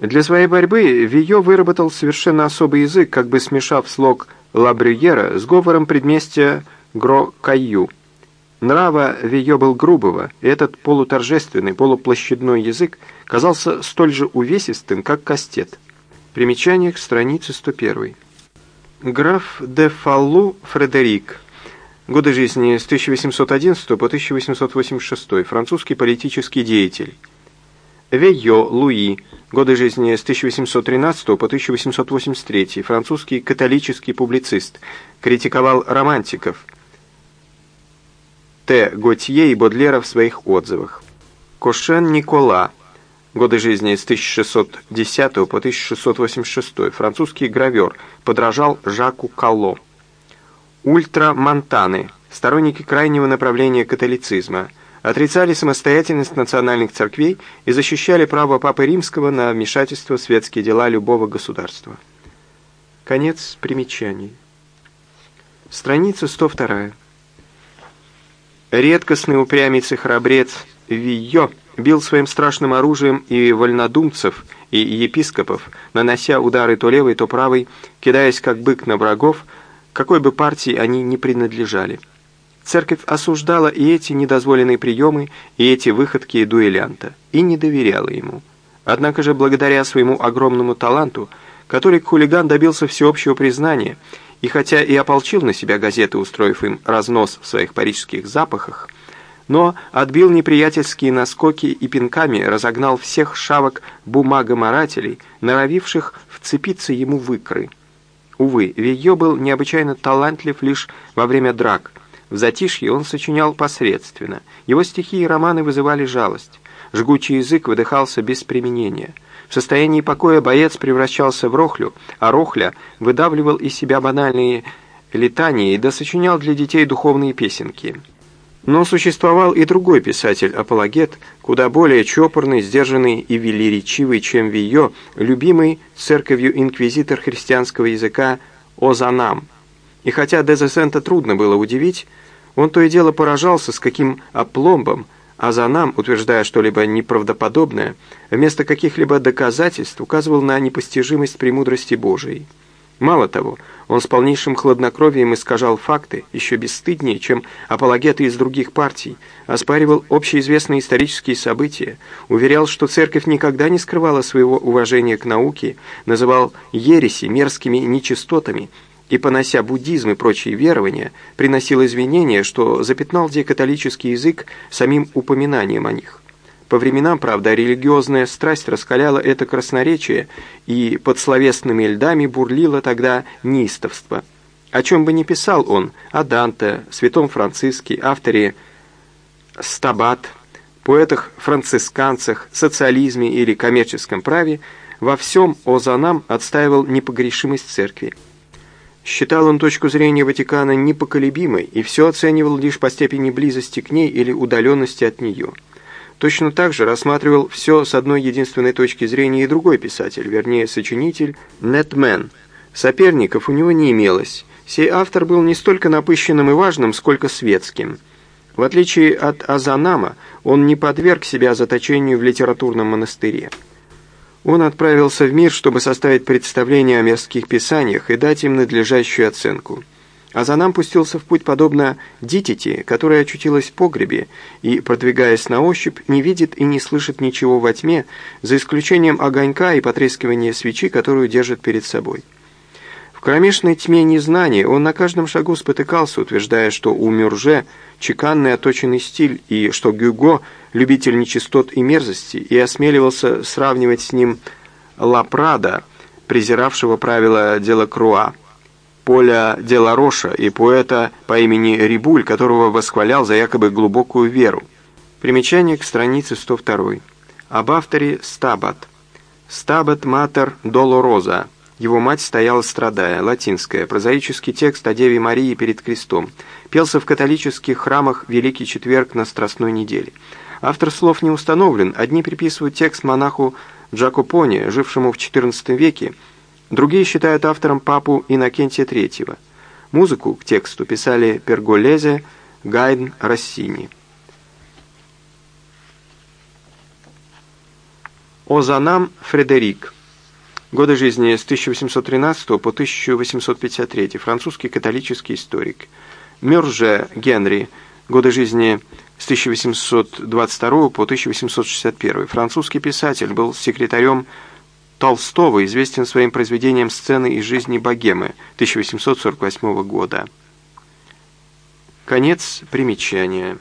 Для своей борьбы Вио выработал совершенно особый язык, как бы смешав слог Лабрюера с говором предместья Гро-Кайю. Нрава Вио был грубого, и этот полуторжественный, полуплощадной язык казался столь же увесистым, как кастет. Примечание к странице 101. Граф де Фаллу Фредерик. Годы жизни с 1811 по 1886. Французский политический деятель. Вейо Луи. Годы жизни с 1813 по 1883. Французский католический публицист. Критиковал романтиков. Т. Готье и Бодлера в своих отзывах. Кошен Никола. Годы жизни с 1610 по 1686. Французский гравер. Подражал Жаку Калло. Ультрамонтаны. Сторонники крайнего направления католицизма. Отрицали самостоятельность национальных церквей и защищали право Папы Римского на вмешательство в светские дела любого государства. Конец примечаний. Страница 102. Редкостный упрямец и храбрец Вийо бил своим страшным оружием и вольнодумцев, и епископов, нанося удары то левой, то правой, кидаясь как бык на врагов, какой бы партии они ни принадлежали. Церковь осуждала и эти недозволенные приемы, и эти выходки дуэлянта, и не доверяла ему. Однако же, благодаря своему огромному таланту, который хулиган добился всеобщего признания, и хотя и ополчил на себя газеты, устроив им разнос в своих парижских запахах, но отбил неприятельские наскоки и пинками разогнал всех шавок бумагоморателей, норовивших вцепиться ему в икры. Увы, Вийо был необычайно талантлив лишь во время драк. В затишье он сочинял посредственно. Его стихи и романы вызывали жалость. Жгучий язык выдыхался без применения. В состоянии покоя боец превращался в рохлю, а рохля выдавливал из себя банальные летания и досочинял для детей духовные песенки. Но существовал и другой писатель-апологет, куда более чопорный, сдержанный и велеречивый, чем Вийо, любимый церковью инквизитор христианского языка Озанам. И хотя Дезесента трудно было удивить, он то и дело поражался, с каким опломбом Азанам, утверждая что-либо неправдоподобное, вместо каких-либо доказательств указывал на непостижимость премудрости Божией. Мало того, он с полнейшим хладнокровием искажал факты, еще бесстыднее, чем апологеты из других партий, оспаривал общеизвестные исторические события, уверял, что церковь никогда не скрывала своего уважения к науке, называл ереси мерзкими нечистотами и, понося буддизм и прочие верования, приносил извинения, что запятнал где католический язык самим упоминанием о них. По временам, правда, религиозная страсть раскаляла это красноречие, и под словесными льдами бурлило тогда неистовство. О чем бы ни писал он, о Данте, святом Франциске, авторе Стабат, поэтах-францисканцах, социализме или коммерческом праве, во всем Озанам отстаивал непогрешимость церкви. Считал он точку зрения Ватикана непоколебимой и все оценивал лишь по степени близости к ней или удаленности от нее – Точно так же рассматривал все с одной единственной точки зрения и другой писатель, вернее, сочинитель Нетмен. Соперников у него не имелось. Сей автор был не столько напыщенным и важным, сколько светским. В отличие от Азанама, он не подверг себя заточению в литературном монастыре. Он отправился в мир, чтобы составить представление о мерзких писаниях и дать им надлежащую оценку – а за нам пустился в путь подобно дитяти, которая очутилась в погребе и, продвигаясь на ощупь, не видит и не слышит ничего во тьме, за исключением огонька и потрескивания свечи, которую держит перед собой. В кромешной тьме незнания он на каждом шагу спотыкался, утверждая, что у Мюрже чеканный оточенный стиль и что Гюго – любитель нечистот и мерзости, и осмеливался сравнивать с ним Лапрада, презиравшего правила Делакруа. Поля Делароша и поэта по имени Рибуль, которого восхвалял за якобы глубокую веру. Примечание к странице 102. Об авторе Стабат. Стабат Матер Долороза. Его мать стояла страдая. Латинская. Прозаический текст о Деве Марии перед крестом. Пелся в католических храмах Великий Четверг на Страстной неделе. Автор слов не установлен. Одни приписывают текст монаху Джакопоне, жившему в XIV веке, Другие считают автором папу Иннокентия III. Музыку к тексту писали Перголезе, Гайдн, Россини. Озанам Фредерик. Годы жизни с 1813 по 1853. Французский католический историк. Мюрже Генри. Годы жизни с 1822 по 1861. Французский писатель, был секретарем Толстого, известен своим произведением «Сцены из жизни богемы» 1848 года. Конец примечания.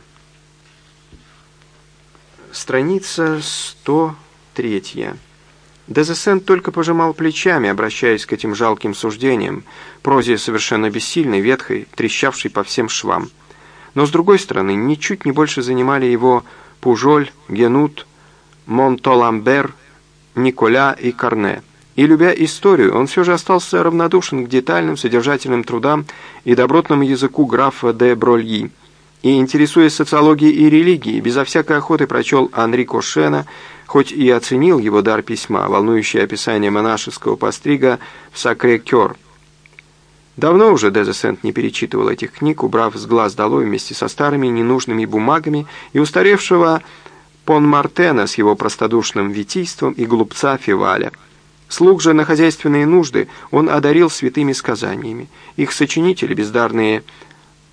Страница 103. Дезесент только пожимал плечами, обращаясь к этим жалким суждениям, прозе совершенно бессильной, ветхой, трещавшей по всем швам. Но, с другой стороны, ничуть не больше занимали его Пужоль, Генут, Монтоламбер, Николя и Карне. И, любя историю, он все же остался равнодушен к детальным содержательным трудам и добротному языку графа де Брольи. И, интересуясь социологией и религией, безо всякой охоты прочел Анри Кошена, хоть и оценил его дар письма, волнующее описание монашеского пострига в Сакре-Кёр. Давно уже Дезесент не перечитывал этих книг, убрав с глаз долой вместе со старыми ненужными бумагами и устаревшего Пон Мартена с его простодушным витийством и глупца Феваля. Слуг же на хозяйственные нужды он одарил святыми сказаниями. Их сочинители, бездарные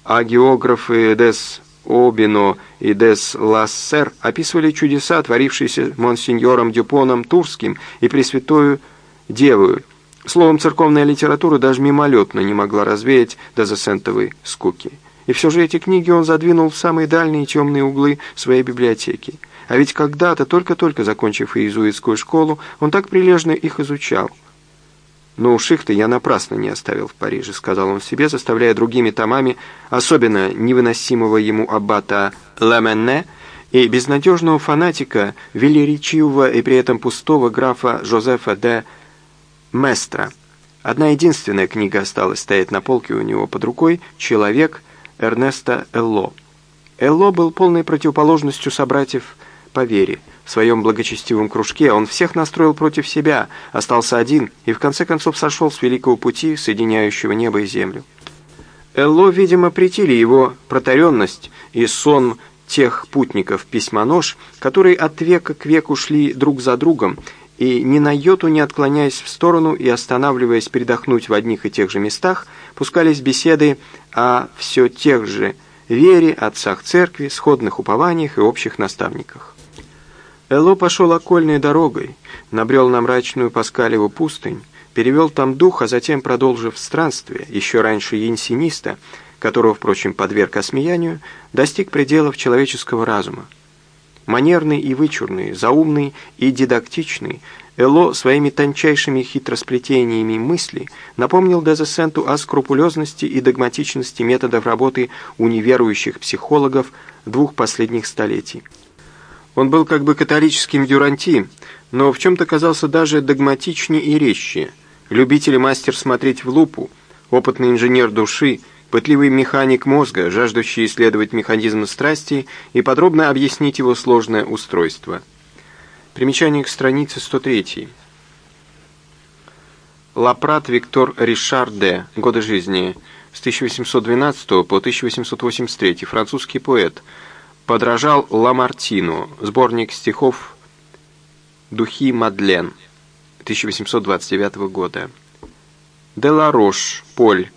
агеографы Дес Обино и Дес Лассер, описывали чудеса, творившиеся монсеньором Дюпоном Турским и Пресвятою Девою, Словом, церковная литература даже мимолетно не могла развеять дозесентовой скуки. И все же эти книги он задвинул в самые дальние темные углы своей библиотеки. А ведь когда-то, только-только закончив иезуитскую школу, он так прилежно их изучал. «Но уж их-то я напрасно не оставил в Париже», — сказал он себе, заставляя другими томами, особенно невыносимого ему аббата Ламенне и безнадежного фанатика, велеречивого и при этом пустого графа Жозефа де Местра. Одна единственная книга осталась стоять на полке у него под рукой «Человек» Эрнеста Элло. Элло был полной противоположностью собратьев по вере. В своем благочестивом кружке он всех настроил против себя, остался один и в конце концов сошел с великого пути, соединяющего небо и землю. Элло, видимо, претили его протаренность и сон тех путников-письмонож, которые от века к веку шли друг за другом и ни на йоту не отклоняясь в сторону и останавливаясь передохнуть в одних и тех же местах, пускались беседы о все тех же вере, отцах церкви, сходных упованиях и общих наставниках. Эло пошел окольной дорогой, набрел на мрачную Паскалеву пустынь, перевел там дух, а затем, продолжив странствие, еще раньше янсиниста, которого, впрочем, подверг осмеянию, достиг пределов человеческого разума. Манерный и вычурный, заумный и дидактичный, Эло своими тончайшими хитросплетениями мысли напомнил Дезесенту о скрупулезности и догматичности методов работы у неверующих психологов двух последних столетий. Он был как бы католическим дюранти, но в чем-то казался даже догматичнее и резче. Любитель и мастер смотреть в лупу, опытный инженер души – пытливый механик мозга, жаждущий исследовать механизм страсти и подробно объяснить его сложное устройство. Примечание к странице 103. Лапрат Виктор Ришар де. Годы жизни с 1812 по 1883. Французский поэт. Подражал Ламартину. Сборник стихов «Духи Мадлен» 1829 года. Деларош, Поль.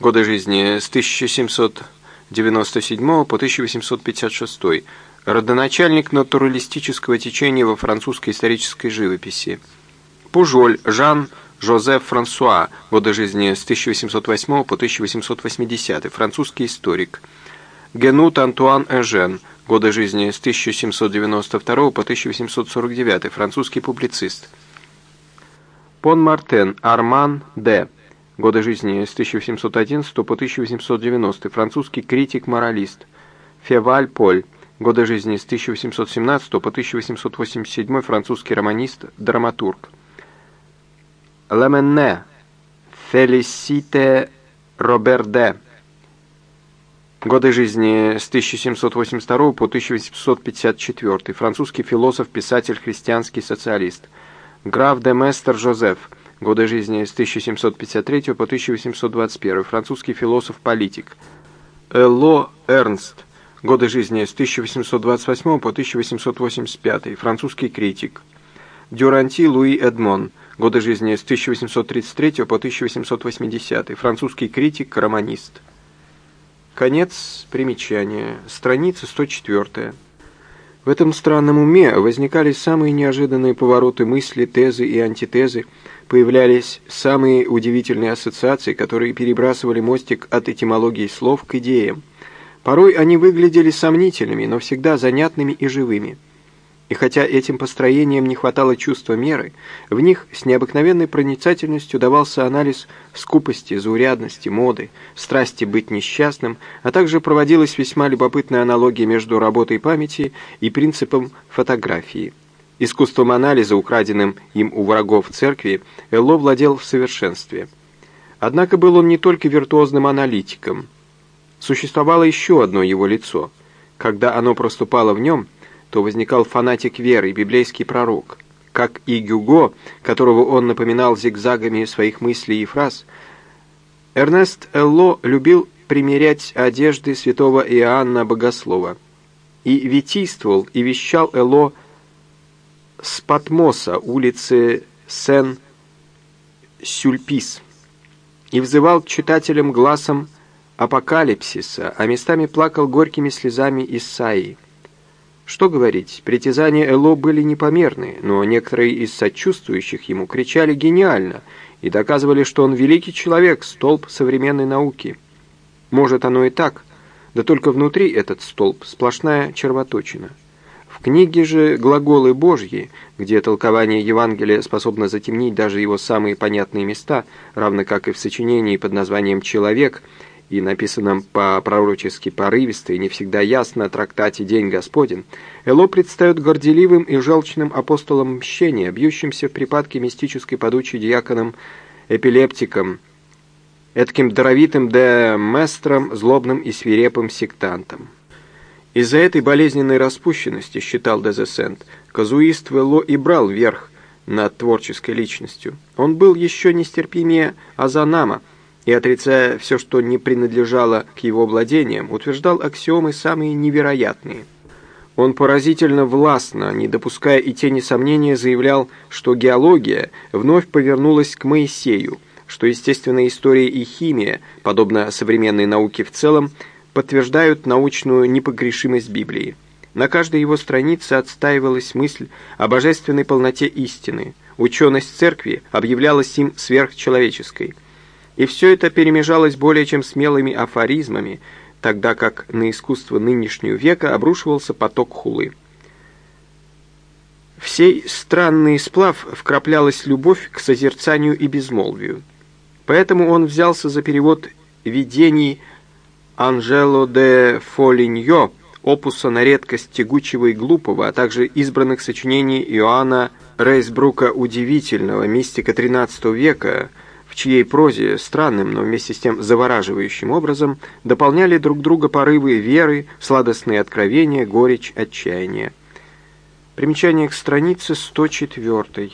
Годы жизни с 1797 по 1856. Родоначальник натуралистического течения во французской исторической живописи. Пужоль Жан Жозеф Франсуа. Годы жизни с 1808 по 1880. Французский историк. Генут Антуан Эжен. Годы жизни с 1792 по 1849. Французский публицист. Пон Мартен Арман Д. Годы жизни с 1711 по 1890. Французский критик-моралист. Феваль Поль. Годы жизни с 1817 по 1887. Французский романист, драматург. Леменне. Фелисите Роберде. Годы жизни с 1782 по 1854. Французский философ, писатель, христианский социалист. Граф де Местер Жозеф. Годы жизни с 1753 по 1821. Французский философ-политик. Элло Эрнст. Годы жизни с 1828 по 1885. Французский критик. Дюранти Луи Эдмон, годы жизни с 1833 по 1880, французский критик, романист. Конец примечания, страница 104. В этом странном уме возникали самые неожиданные повороты мысли, тезы и антитезы, появлялись самые удивительные ассоциации, которые перебрасывали мостик от этимологии слов к идеям. Порой они выглядели сомнительными, но всегда занятными и живыми. И хотя этим построениям не хватало чувства меры, в них с необыкновенной проницательностью давался анализ скупости, заурядности, моды, страсти быть несчастным, а также проводилась весьма любопытная аналогия между работой памяти и принципом фотографии. Искусством анализа, украденным им у врагов церкви, Элло владел в совершенстве. Однако был он не только виртуозным аналитиком. Существовало еще одно его лицо. Когда оно проступало в нем – то возникал фанатик веры, библейский пророк. Как и Гюго, которого он напоминал зигзагами своих мыслей и фраз, Эрнест Элло любил примерять одежды святого Иоанна Богослова. И витийствовал, и вещал Элло с Патмоса, улицы Сен-Сюльпис, и взывал к читателям глазом апокалипсиса, а местами плакал горькими слезами Исаии. Что говорить, притязания Эло были непомерны, но некоторые из сочувствующих ему кричали «гениально» и доказывали, что он великий человек, столб современной науки. Может, оно и так, да только внутри этот столб сплошная червоточина. В книге же «Глаголы Божьи», где толкование Евангелия способно затемнить даже его самые понятные места, равно как и в сочинении под названием «Человек», и написанном по-пророчески порывисто и не всегда ясно трактате «День Господень», Эло предстает горделивым и желчным апостолом мщения, бьющимся в припадке мистической подучи диаконом-эпилептиком, этким даровитым де местром, злобным и свирепым сектантом. Из-за этой болезненной распущенности, считал Дезесент, казуист Вело и брал верх над творческой личностью. Он был еще нестерпимее Азанама, и, отрицая все, что не принадлежало к его владениям, утверждал аксиомы самые невероятные. Он поразительно властно, не допуская и тени сомнения, заявлял, что геология вновь повернулась к Моисею, что естественная история и химия, подобно современной науке в целом, подтверждают научную непогрешимость Библии. На каждой его странице отстаивалась мысль о божественной полноте истины. Ученость церкви объявлялась им сверхчеловеческой – и все это перемежалось более чем смелыми афоризмами, тогда как на искусство нынешнего века обрушивался поток хулы. В сей странный сплав вкраплялась любовь к созерцанию и безмолвию. Поэтому он взялся за перевод видений Анжело де Фолиньо, опуса на редкость тягучего и глупого, а также избранных сочинений Иоанна Рейсбрука «Удивительного», мистика XIII века, чьей прозе странным, но вместе с тем завораживающим образом дополняли друг друга порывы веры, сладостные откровения, горечь, отчаяния. Примечание к странице 104.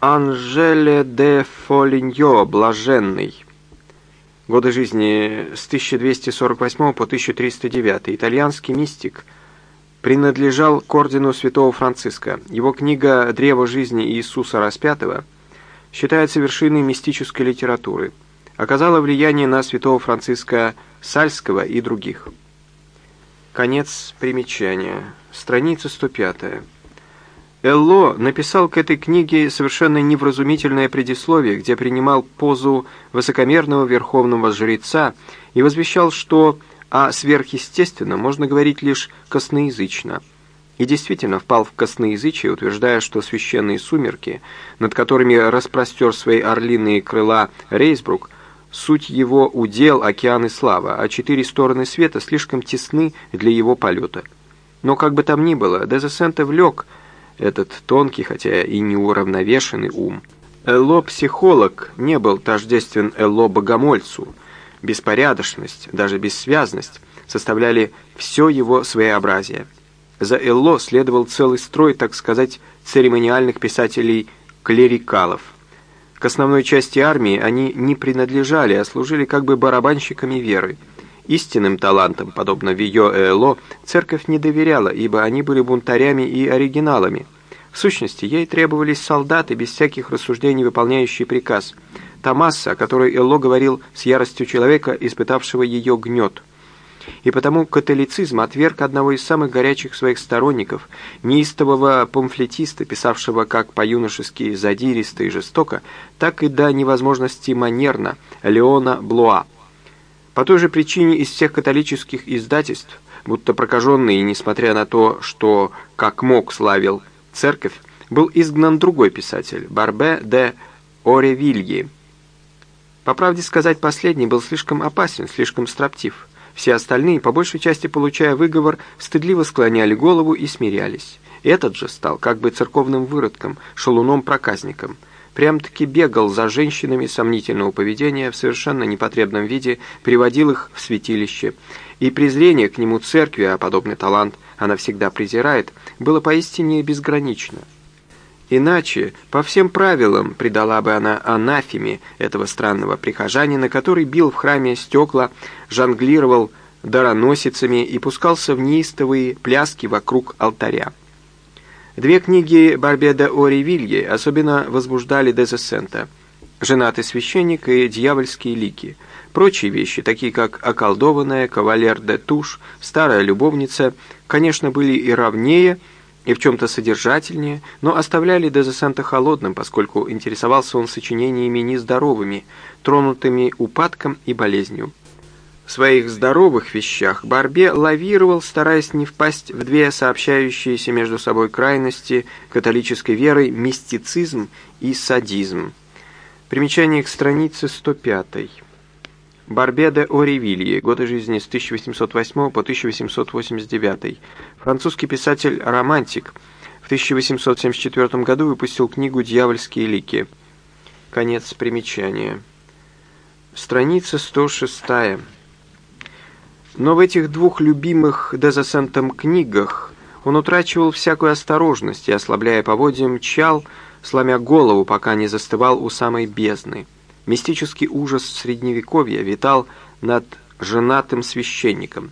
Анжеле де Фолиньо, блаженный. Годы жизни с 1248 по 1309. Итальянский мистик – принадлежал к ордену святого Франциска. Его книга «Древо жизни Иисуса распятого» считается вершиной мистической литературы. Оказала влияние на святого Франциска Сальского и других. Конец примечания. Страница 105. Элло написал к этой книге совершенно невразумительное предисловие, где принимал позу высокомерного верховного жреца и возвещал, что а сверхъестественно можно говорить лишь косноязычно. И действительно впал в косноязычие, утверждая, что священные сумерки, над которыми распростер свои орлиные крыла Рейсбрук, суть его удел океан и слава, а четыре стороны света слишком тесны для его полета. Но как бы там ни было, Дезесента влек этот тонкий, хотя и неуравновешенный ум. Элло-психолог не был тождествен Элло-богомольцу, беспорядочность, даже бессвязность составляли все его своеобразие. За Элло следовал целый строй, так сказать, церемониальных писателей-клерикалов. К основной части армии они не принадлежали, а служили как бы барабанщиками веры. Истинным талантам, подобно Вио и Эло, церковь не доверяла, ибо они были бунтарями и оригиналами. В сущности, ей требовались солдаты, без всяких рассуждений выполняющие приказ. Та масса, о которой Элло говорил с яростью человека, испытавшего ее гнет. И потому католицизм отверг одного из самых горячих своих сторонников, неистового памфлетиста, писавшего как по-юношески задиристо и жестоко, так и до невозможности манерно, Леона Блуа. По той же причине из всех католических издательств, будто прокаженный, несмотря на то, что как мог славил церковь, был изгнан другой писатель, Барбе де Оревильи. По правде сказать, последний был слишком опасен, слишком строптив. Все остальные, по большей части получая выговор, стыдливо склоняли голову и смирялись. Этот же стал как бы церковным выродком, шалуном-проказником – прям-таки бегал за женщинами сомнительного поведения в совершенно непотребном виде, приводил их в святилище. И презрение к нему церкви, а подобный талант она всегда презирает, было поистине безгранично. Иначе, по всем правилам, предала бы она анафеме этого странного прихожанина, который бил в храме стекла, жонглировал дароносицами и пускался в неистовые пляски вокруг алтаря. Две книги Барбеда о Ревилье особенно возбуждали Дезесента «Женатый священник» и «Дьявольские лики». Прочие вещи, такие как «Околдованная», «Кавалер де Туш», «Старая любовница», конечно, были и равнее, и в чем-то содержательнее, но оставляли Дезесента холодным, поскольку интересовался он сочинениями нездоровыми, тронутыми упадком и болезнью. В своих здоровых вещах Барбе лавировал, стараясь не впасть в две сообщающиеся между собой крайности католической веры мистицизм и садизм. Примечание к странице 105. Барбе де Оревилье, годы жизни с 1808 по 1889. Французский писатель-романтик. В 1874 году выпустил книгу «Дьявольские лики». Конец примечания. Страница 106. Но в этих двух любимых Дезасентом книгах он утрачивал всякую осторожность и, ослабляя поводья, мчал, сломя голову, пока не застывал у самой бездны. Мистический ужас Средневековья витал над женатым священником.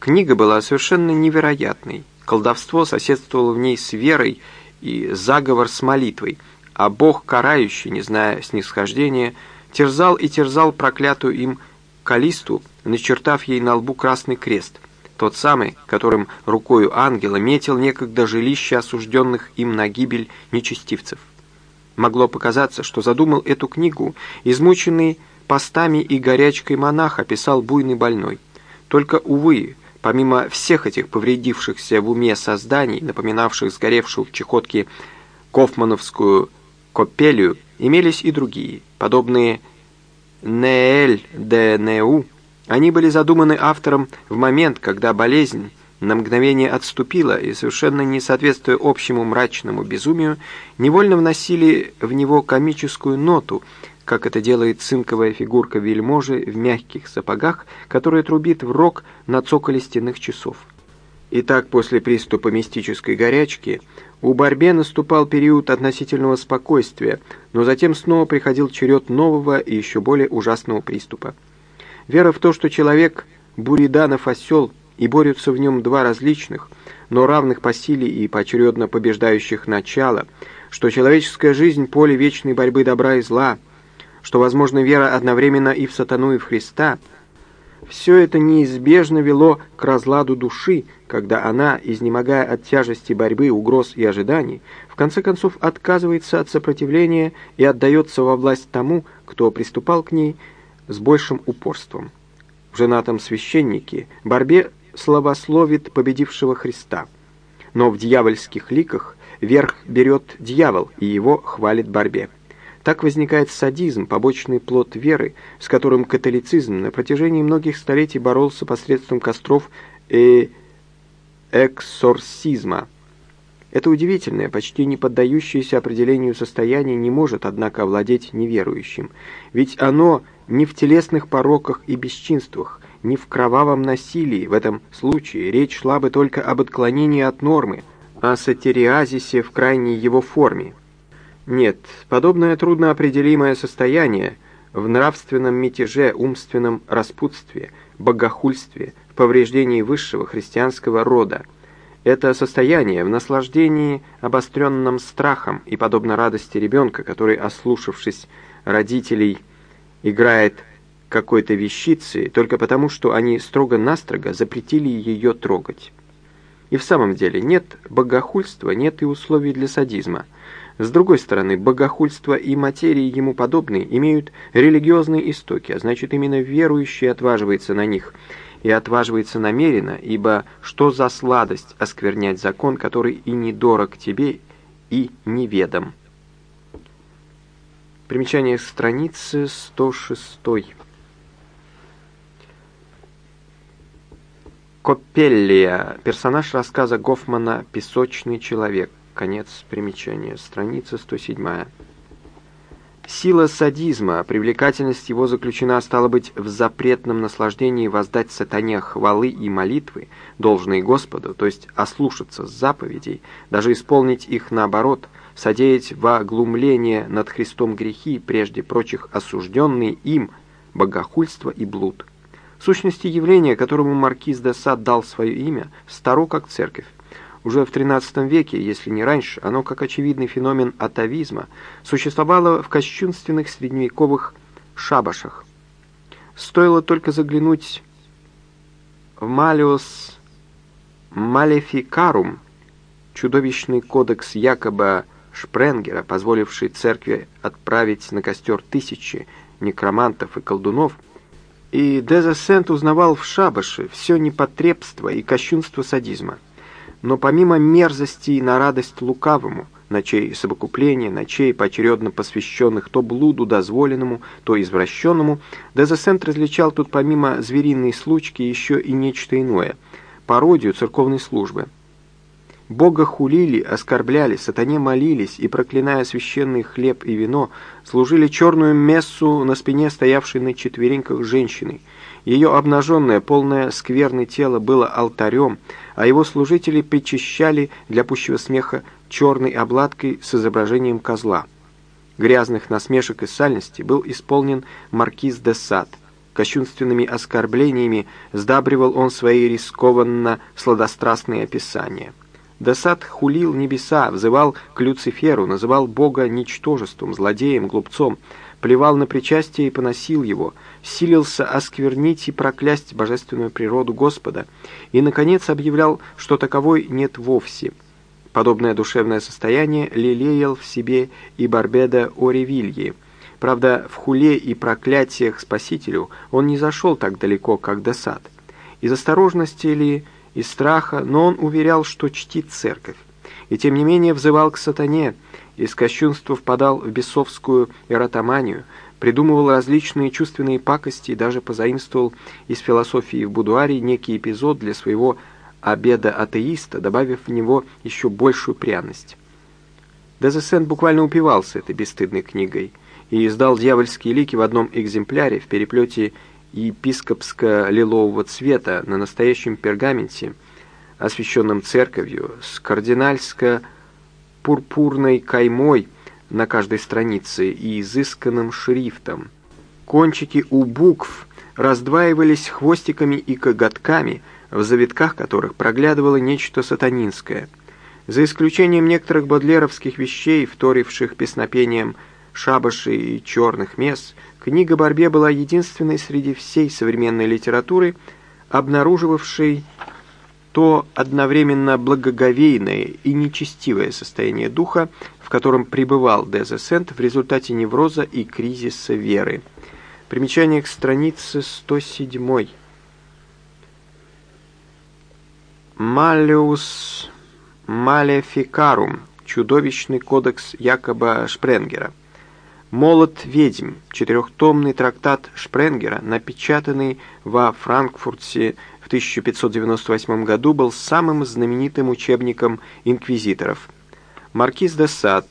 Книга была совершенно невероятной. Колдовство соседствовало в ней с верой и заговор с молитвой, а Бог, карающий, не зная снисхождения, терзал и терзал проклятую им Калисту, начертав ей на лбу красный крест, тот самый, которым рукою ангела метил некогда жилище осужденных им на гибель нечестивцев. Могло показаться, что задумал эту книгу, измученный постами и горячкой монах описал буйный больной. Только, увы, помимо всех этих повредившихся в уме созданий, напоминавших сгоревшую в чехотке Кофмановскую копелию, имелись и другие, подобные Неэль де Неу, они были задуманы автором в момент, когда болезнь на мгновение отступила и, совершенно не соответствуя общему мрачному безумию, невольно вносили в него комическую ноту, как это делает цинковая фигурка вельможи в мягких сапогах, которая трубит в рог на цоколе стенных часов. Итак, после приступа мистической горячки у Барбе наступал период относительного спокойствия, но затем снова приходил черед нового и еще более ужасного приступа. Вера в то, что человек – Буриданов осел, и борются в нем два различных, но равных по силе и поочередно побеждающих начала, что человеческая жизнь – поле вечной борьбы добра и зла, что возможна вера одновременно и в сатану, и в Христа – все это неизбежно вело к разладу души, когда она, изнемогая от тяжести борьбы, угроз и ожиданий, в конце концов отказывается от сопротивления и отдается во власть тому, кто приступал к ней с большим упорством. В женатом священнике борьбе славословит победившего Христа, но в дьявольских ликах верх берет дьявол и его хвалит борьбе. Так возникает садизм, побочный плод веры, с которым католицизм на протяжении многих столетий боролся посредством костров и эксорсизма. Это удивительное, почти не поддающееся определению состояние не может, однако, овладеть неверующим, ведь оно не в телесных пороках и бесчинствах, не в кровавом насилии, в этом случае речь шла бы только об отклонении от нормы, о сатериазисе в крайней его форме. Нет, подобное трудноопределимое состояние в нравственном мятеже, умственном распутстве, богохульстве, в повреждении высшего христианского рода. Это состояние в наслаждении, обостренном страхом и подобно радости ребенка, который, ослушавшись родителей, играет какой-то вещицы только потому, что они строго-настрого запретили ее трогать. И в самом деле нет богохульства, нет и условий для садизма. С другой стороны, богохульство и материи ему подобные имеют религиозные истоки, а значит именно верующий отваживается на них, и отваживается намеренно, ибо что за сладость осквернять закон, который и недорог тебе, и неведом. Примечание страницы 106. Копеллия. Персонаж рассказа Гофмана «Песочный человек». Конец примечания. Страница 107. Сила садизма, привлекательность его заключена, стало быть, в запретном наслаждении воздать сатане хвалы и молитвы, должные Господу, то есть ослушаться заповедей, даже исполнить их наоборот, содеять во глумление над Христом грехи, прежде прочих осужденные им, богохульство и блуд. Сущности, явление, которому маркиз де Сад дал свое имя, старо как церковь. Уже в XIII веке, если не раньше, оно, как очевидный феномен атовизма, существовало в кощунственных средневековых шабашах. Стоило только заглянуть в «Малиус Малефикарум», чудовищный кодекс якобы Шпренгера, позволивший церкви отправить на костер тысячи некромантов и колдунов, и Дезесент узнавал в шабаше все непотребство и кощунство садизма. Но помимо мерзостей на радость лукавому, ночей совокупления, ночей, поочередно посвященных то блуду дозволенному, то извращенному, Дезесент различал тут помимо звериной случки еще и нечто иное – пародию церковной службы – Бога хулили, оскорбляли, сатане молились и, проклиная священный хлеб и вино, служили черную мессу на спине стоявшей на четвереньках женщины. Ее обнаженное, полное скверное тело было алтарем, а его служители причащали для пущего смеха черной обладкой с изображением козла. Грязных насмешек и сальности был исполнен маркиз де Сад. Кощунственными оскорблениями сдабривал он свои рискованно сладострастные описания. Десад хулил небеса, взывал к Люциферу, называл Бога ничтожеством, злодеем, глупцом, плевал на причастие и поносил его, силился осквернить и проклясть божественную природу Господа, и, наконец, объявлял, что таковой нет вовсе. Подобное душевное состояние лелеял в себе и Барбеда Оревильи. Правда, в хуле и проклятиях Спасителю он не зашел так далеко, как Десад. Из осторожности ли и страха, но он уверял, что чтит церковь. И тем не менее взывал к сатане, из кощунства впадал в бесовскую эротоманию, придумывал различные чувственные пакости и даже позаимствовал из философии в будуаре некий эпизод для своего обеда атеиста, добавив в него еще большую пряность. Дезесент буквально упивался этой бесстыдной книгой и издал «Дьявольские лики» в одном экземпляре в переплете епископско-лилового цвета на настоящем пергаменте, освященном церковью, с кардинальско-пурпурной каймой на каждой странице и изысканным шрифтом. Кончики у букв раздваивались хвостиками и коготками, в завитках которых проглядывало нечто сатанинское. За исключением некоторых бодлеровских вещей, вторивших песнопением шабаши и черных мес, Книга Барбе была единственной среди всей современной литературы, обнаруживавшей то одновременно благоговейное и нечестивое состояние духа, в котором пребывал Дезесент в результате невроза и кризиса веры. Примечание к странице 107. Малеус Малефикарум. Чудовищный кодекс Якоба Шпренгера. «Молот ведьм», четырехтомный трактат Шпренгера, напечатанный во Франкфурте в 1598 году, был самым знаменитым учебником инквизиторов. Маркиз де Сад,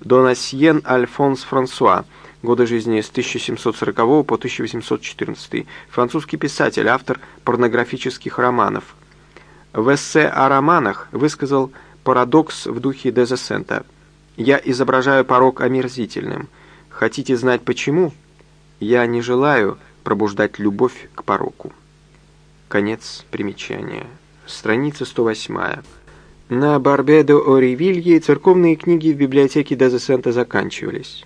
Донасьен Альфонс Франсуа, годы жизни с 1740 по 1814, французский писатель, автор порнографических романов. В эссе о романах высказал парадокс в духе Дезесента. «Я изображаю порог омерзительным». Хотите знать почему? «Я не желаю пробуждать любовь к пороку». Конец примечания. Страница 108. На Барбедо Оривилье церковные книги в библиотеке Дезесента заканчивались.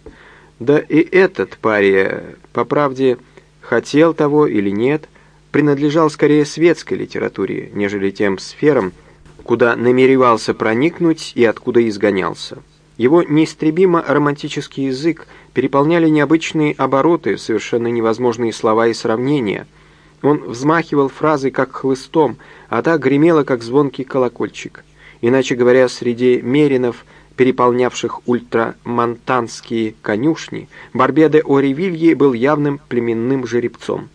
Да и этот пария, по правде, хотел того или нет, принадлежал скорее светской литературе, нежели тем сферам, куда намеревался проникнуть и откуда изгонялся. Его неистребимо романтический язык переполняли необычные обороты, совершенно невозможные слова и сравнения. Он взмахивал фразы как хлыстом, а та гремела как звонкий колокольчик. Иначе говоря, среди меринов, переполнявших ультрамонтанские конюшни, Барбеде Оривильи был явным племенным жеребцом.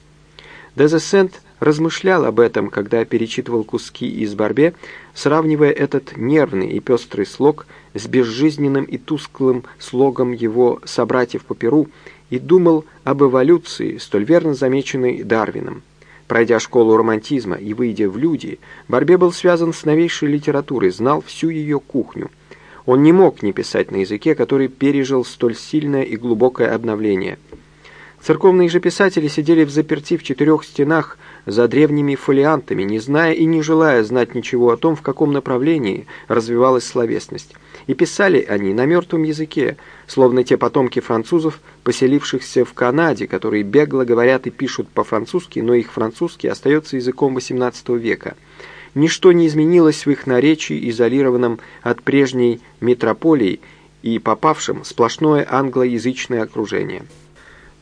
Дезесент размышлял об этом, когда перечитывал куски из Барбе, сравнивая этот нервный и пестрый слог с безжизненным и тусклым слогом его собратьев по Перу, и думал об эволюции, столь верно замеченной Дарвином. Пройдя школу романтизма и выйдя в люди, Барбе был связан с новейшей литературой, знал всю ее кухню. Он не мог не писать на языке, который пережил столь сильное и глубокое обновление. Церковные же писатели сидели в заперти в четырех стенах за древними фолиантами, не зная и не желая знать ничего о том, в каком направлении развивалась словесность и писали они на мертвом языке, словно те потомки французов, поселившихся в Канаде, которые бегло говорят и пишут по-французски, но их французский остается языком XVIII века. Ничто не изменилось в их наречии, изолированном от прежней метрополии и попавшем в сплошное англоязычное окружение.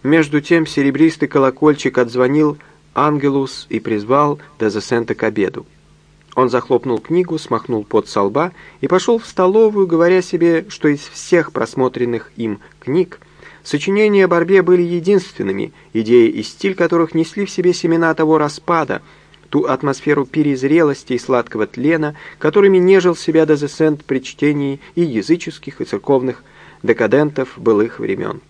Между тем серебристый колокольчик отзвонил Ангелус и призвал Дезесента к обеду. Он захлопнул книгу, смахнул пот со лба и пошел в столовую, говоря себе, что из всех просмотренных им книг сочинения о борьбе были единственными, идеи и стиль которых несли в себе семена того распада, ту атмосферу перезрелости и сладкого тлена, которыми нежил себя Дезесент при чтении и языческих, и церковных декадентов былых времен.